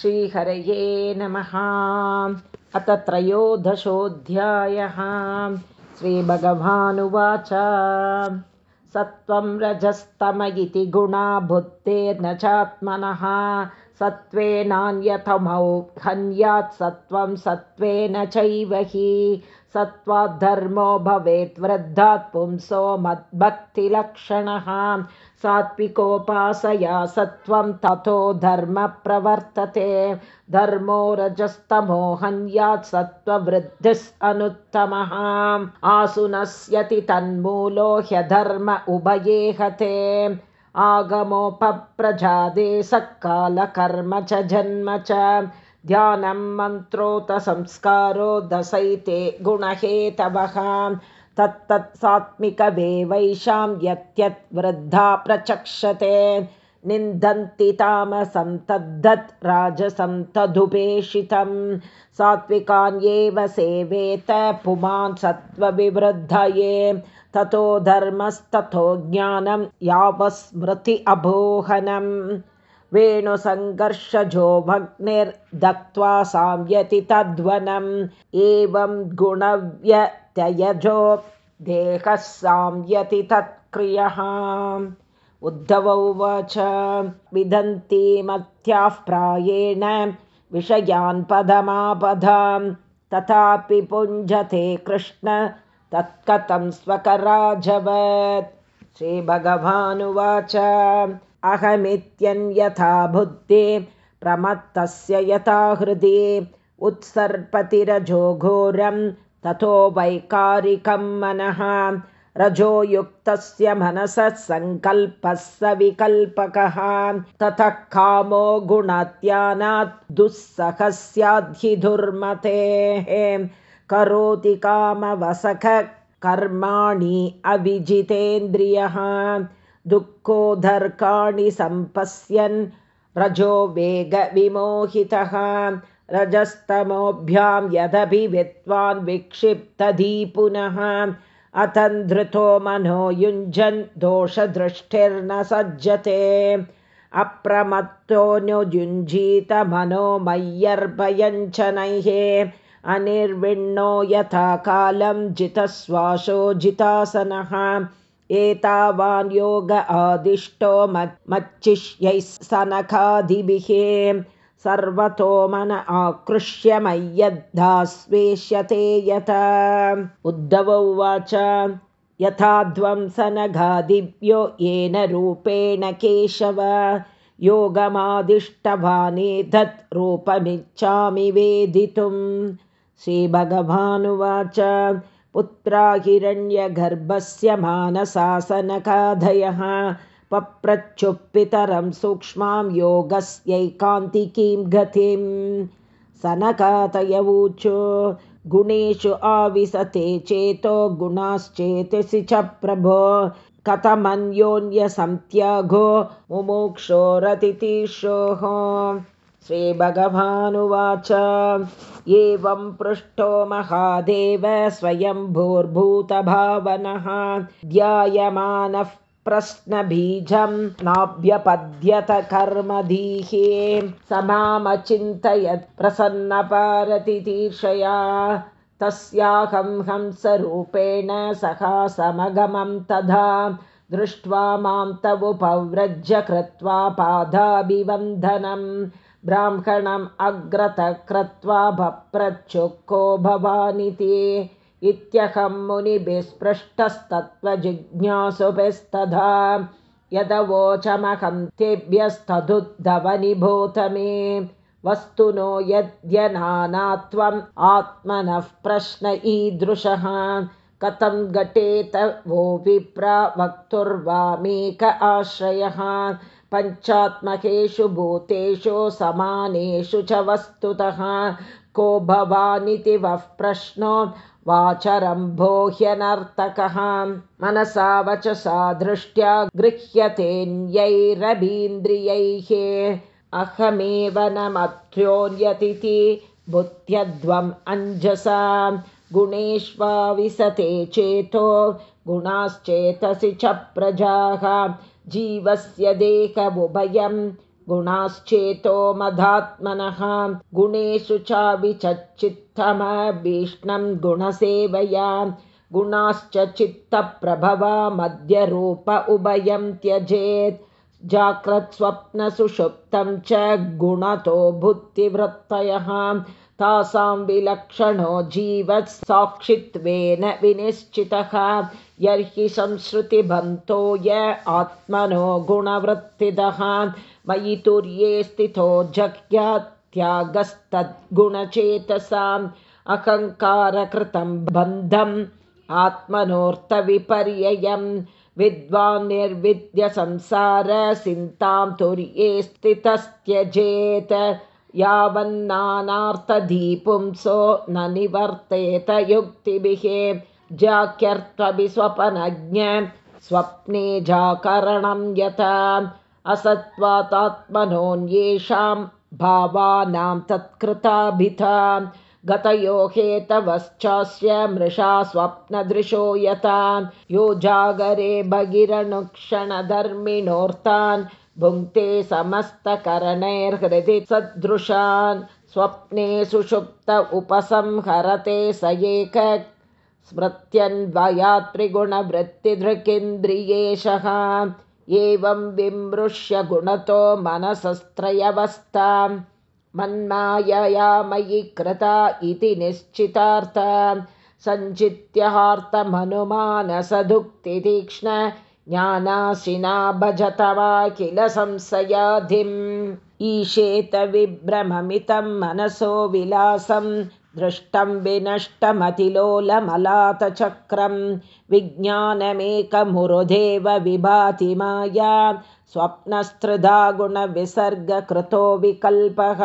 श्रीहरये नमः। अथ त्रयोदशोऽध्यायः। श्रीभगवानुवाच। सत्त्वं रजस्तम इति गुणा बुद्धेर्न चात्मनः सत्त्वेनान्यतमौ हन्यात् सत्त्वं सत्त्वेन चैव हि। सत्त्वाद्धर्मो भवेत् वृद्धात् पुंसो मद्भक्तिलक्षणः। सात्विकोपासया सत्त्वं ततो धर्म प्रवर्तते। धर्मो रजस्तमो हन्यात् सत्त्ववृद्धिस् आसुनस्यति तन्मूलो ह्यधर्म उभये हते आगमोपप्रजादे सकालकर्म च जन्म च। ध्यानं मन्त्रोत संस्कारो दशैते गुणहेतवः। तत्तत् सात्मिकवेवैषां यत्यत् वृद्धा प्रचक्षते। निन्दन्ति तामसं तद्धत् राजसं तदुपेक्षितं सात्विकान्येव सेवेत पुमान् सत्त्वविवृद्धये ततो धर्मस्ततो ज्ञानं यावस्मृति अबोहनम्। वेणुसङ्घर्षजो भग्निर्दत्त्वा साम्यति तद्वनम्। एवं गुणव्यत्ययजो देहः साम्यति तत्क्रियः। उद्धव उवाच विदन्ति मत्याः प्रायेण विषयान् पदमापदां। तथापि पुञ्जते कृष्ण तत्कथं स्वकराजवत्। श्रीभगवानुवाच अहमित्यन्यथा बुद्धे प्रमत्तस्य यथा हृदि उत्सर्पतिरजो घोरं ततो वैकारिकं मनः। रजोयुक्तस्य मनसः सङ्कल्पः स विकल्पकः। ततः कामो गुणात्यानात् दुःसहस्याद्धिधुर्मतेः करोति कामवसख कर्माणि अविजितेन्द्रियः दुःखोदर्काणि सम्पश्यन् रजो वेगविमोहितः रजस्तमोभ्यां यदभिवित्वान् विक्षिप्तधी पुनः अतन्धृतो मनो युञ्जन् दोषदृष्टिर्न सज्जते। अप्रमत्तो मनो मय्यर्भयञ्चनैः अनिर्विण्णो यथा कालं जितश्वासो जितासनः। एतावान् योग आदिष्टो मच्चिष्यैः सनकादिभिः सर्वतो मन आकृष्य मय्यद्धास्वेष्यते यथा उद्धव उवाच यथा ध्वंसनघादिभ्यो येन रूपेण केशव। योगमादिष्टभानेधत् रूपमिच्छामि वेदितुं श्रीभगवानुवाच पुत्रा हिरण्यगर्भस्य मानसासनकाधयः पप्रच्छुप्पितरं सूक्ष्मां योगस्यैकान्तिकीं गतिं। सनकातयवूचो गुणेषु आविशते चेतो गुणाश्चेतसि च प्रभो। कथमन्योन्यसन्त्यागो मुमुक्षोरतितीर्षोः श्रीभगवानुवाच। एवं पृष्ठो महादेव स्वयं भूर्भूतभावनः ध्यायमानः प्रश्नबीजं नाभ्यपद्यत कर्मधीः स मामचिन्तयत् प्रसन्नपारतितीर्षया तस्याहं हंसरूपेण सखा समगमं तथा दृष्ट्वा मां तवुपव्रज्य कृत्वा पादाभिवन्दनम् ब्राह्मणम् अग्रतः कृत्वा भप्रच्छुक्को भवानिति इत्यहं मुनिभिस्पृष्टस्तत्त्वजिज्ञासुभिस्तधा यदवोचमहं तेभ्यस्तदुद्धवनिभूत मे वस्तुनो यद्यनाना त्वम् आत्मनः प्रश्न ईदृशः। कथं घटेत वो विप्रा वक्तुर्वामेक आश्रयः पञ्चात्मकेषु भूतेषु समानेषु च वस्तुतः को भवानिति वः प्रश्नो वाचरम्भो ह्यनर्तकः मनसा वचसा दृष्ट्या गृह्यतेऽन्यैरभीन्द्रियैः अहमेव न मत्र्योऽन्यतिथि बुद्ध्यध्वम् अञ्जसा। गुणेष्वा विसते चेतो गुणाश्चेतसि च प्रजाः जीवस्य देहमुभयं गुणाश्चेतो मधात्मनः गुणेषु चाभिचित्तमभीष्णं गुणसेवया। गुणाश्च चित्तप्रभवा मध्यरूप उभयं त्यजेत्। जाग्रत्स्वप्नसुषुप्तं च गुणतो बुद्धिवृत्तयः। तासां विलक्षणो जीवत्साक्षित्वेन विनिश्चितः यर्हि संश्रुतिबन्तो य आत्मनो गुणवृत्तिदः मयि तुर्ये स्थितो जग्यात्यागस्तद्गुणचेतसाम् अहङ्कारकृतं बन्धम् आत्मनोऽर्थविपर्ययम् विद्वान् निर्विद्यसंसारसिन्तां तुर्ये स्थितस्त्यजेत यावन्नानार्थदीपुंसो न निवर्तेत युक्तिभिः जाक्यर्थभिस्वपनज्ञ स्वप्ने जाकरणं यथा असत्त्वातात्मनोऽन्येषां भावानां तत्कृताभिता गतयो हेतवश्चास्य मृषा स्वप्नदृशो यथा यो जागरे भगिरनुक्षणधर्मिणोऽर्थान् भुङ्क्ते समस्तकरणैर्हृदि सदृशान्। स्वप्ने सुषुप्त उपसंहरते स एक स्मृत्यन्वयात्रिगुणवृत्तिधृकिन्द्रियेशः। एवं विमृश्य गुणतो मनसस्त्रयवस्थाम् मन्मायया मयि कृता इति निश्चितार्थ। सञ्चित्यहार्तमनुमानसदुक्तितीक्ष्ण ज्ञानाशिना भजत वा किल संशयाधिम् ईशेत विभ्रममितं मनसो विलासं दृष्टं विनष्टमतिलोलमलातचक्रं विज्ञानमेकमुरुदेव विभाति माया स्वप्नस्त्रिधा गुणविसर्गकृतो विकल्पः।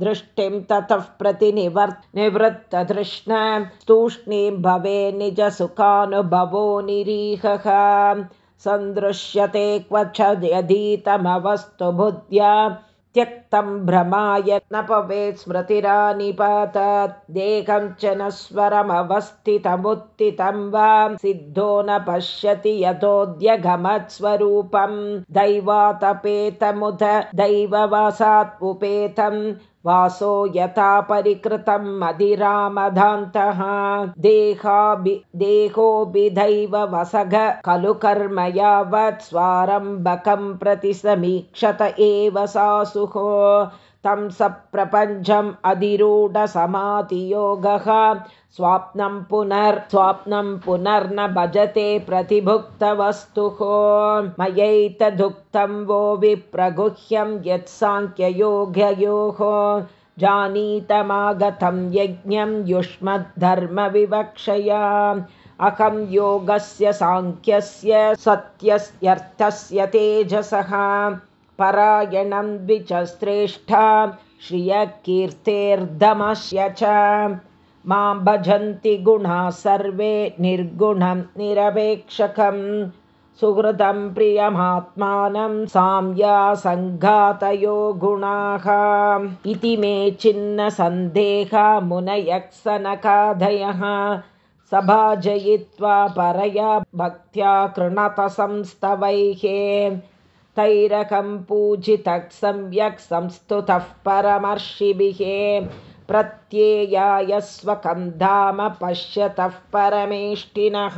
दृष्टिं ततः प्रतिनिवर् निवृत्ततृष्ण तूष्णीं भवे निजसुखानुभवो निरीहः। सन्दृश्यते क्वच यदीतमवस्तु बुद्ध्या त्यक्तं भ्रमाय न भवेत् स्मृतिरानिपातात् देहं च न स्वरमवस्थितमुत्थितं वा सिद्धो न पश्यति यतोऽद्यगमत्स्वरूपं दैवातपेतमुद दैववासात् उपेतं वासो यथा परिकृतं मदिरामधान्तः देहाभि देहोभिदैव वसग खलु कर्म यावत् स्वारम्भकं प्रति समीक्षत एव सासुः तं सप्रपञ्चम् अधिरूढसमाधियोगः। स्वाप्नं पुनर् स्वाप्नं पुनर्न भजते प्रतिभुक्तवस्तुः। मयैतदुक्तं वो विप्रगुह्यं यत्साङ्ख्ययोग्ययोः। जानीतमागतं यज्ञं युष्मद्धर्मविवक्षया। अहं योगस्य साङ्ख्यस्य सत्यस्यर्थस्य तेजसः परायणं द्विचश्रेष्ठा श्रियकीर्तेर्धमस्य च। मां भजन्ति गुणाः सर्वे निर्गुणं निरपेक्षकं। सुहृदं प्रियमात्मानं साम्यासङ्घातयो गुणाः। इति मे चिन्नसन्देहा मुनयक्सनकादयः सभाजयित्वा परया भक्त्या कृणतसंस्तवैः तैरकं पूजितः सम्यक् संस्तुतः परमर्षिभिः प्रत्येयाय स्वकं धाम पश्यतः परमेष्टिनः।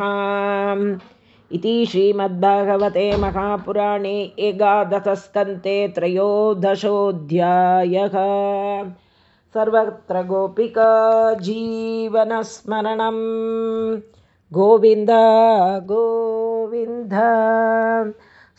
इति श्रीमद्भागवते महापुराणे एकादशस्कन्ते त्रयोदशोऽध्यायः। सर्वत्र गोपिका जीवनस्मरणं गोविन्द गोविन्द